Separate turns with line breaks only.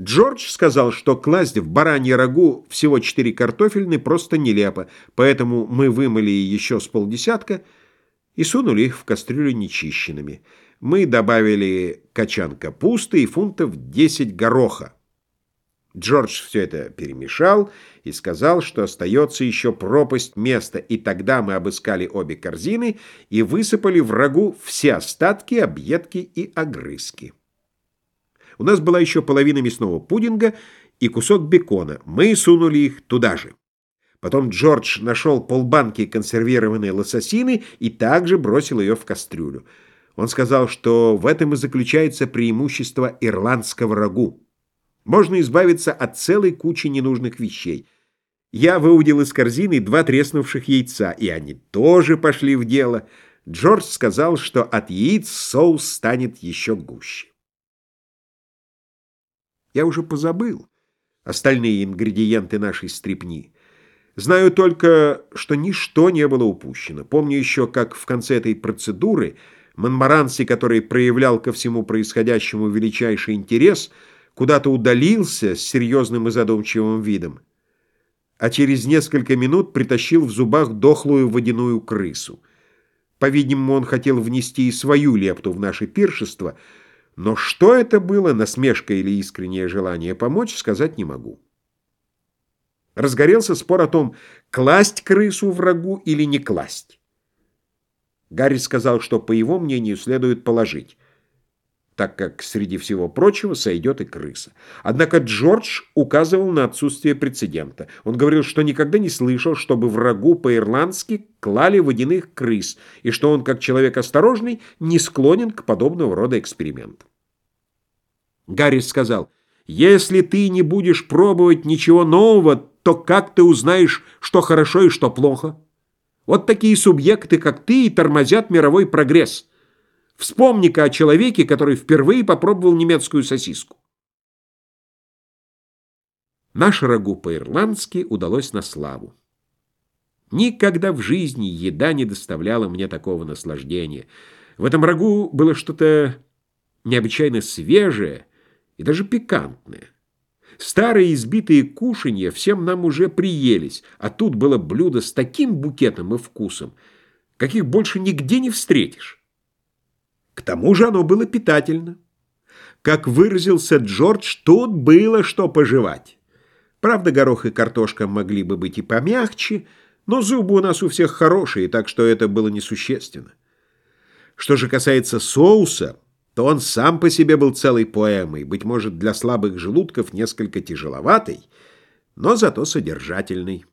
Джордж сказал, что класть в баранье рагу всего четыре картофельные просто нелепо, поэтому мы вымыли еще с полдесятка и сунули их в кастрюлю нечищенными. Мы добавили качан капусты и фунтов 10 гороха. Джордж все это перемешал и сказал, что остается еще пропасть места, и тогда мы обыскали обе корзины и высыпали в рагу все остатки, объедки и огрызки. У нас была еще половина мясного пудинга и кусок бекона. Мы сунули их туда же. Потом Джордж нашел полбанки консервированной лососины и также бросил ее в кастрюлю. Он сказал, что в этом и заключается преимущество ирландского рагу. Можно избавиться от целой кучи ненужных вещей. Я выудил из корзины два треснувших яйца, и они тоже пошли в дело. Джордж сказал, что от яиц соус станет еще гуще. Я уже позабыл остальные ингредиенты нашей стрипни. Знаю только, что ничто не было упущено. Помню еще, как в конце этой процедуры Монмаранси, который проявлял ко всему происходящему величайший интерес, куда-то удалился с серьезным и задумчивым видом, а через несколько минут притащил в зубах дохлую водяную крысу. По-видимому, он хотел внести и свою лепту в наше пиршество — но что это было, насмешка или искреннее желание помочь, сказать не могу. Разгорелся спор о том, класть крысу врагу или не класть. Гарри сказал, что, по его мнению, следует положить так как, среди всего прочего, сойдет и крыса. Однако Джордж указывал на отсутствие прецедента. Он говорил, что никогда не слышал, чтобы врагу по-ирландски клали водяных крыс, и что он, как человек осторожный, не склонен к подобного рода экспериментам. Гаррис сказал, «Если ты не будешь пробовать ничего нового, то как ты узнаешь, что хорошо и что плохо? Вот такие субъекты, как ты, и тормозят мировой прогресс». Вспомни-ка о человеке, который впервые попробовал немецкую сосиску. Наш рагу по-ирландски удалось на славу. Никогда в жизни еда не доставляла мне такого наслаждения. В этом рагу было что-то необычайно свежее и даже пикантное. Старые избитые кушанья всем нам уже приелись, а тут было блюдо с таким букетом и вкусом, каких больше нигде не встретишь. К тому же оно было питательно. Как выразился Джордж, тут было что пожевать. Правда, горох и картошка могли бы быть и помягче, но зубы у нас у всех хорошие, так что это было несущественно. Что же касается соуса, то он сам по себе был целой поэмой, быть может, для слабых желудков несколько тяжеловатый, но зато содержательный.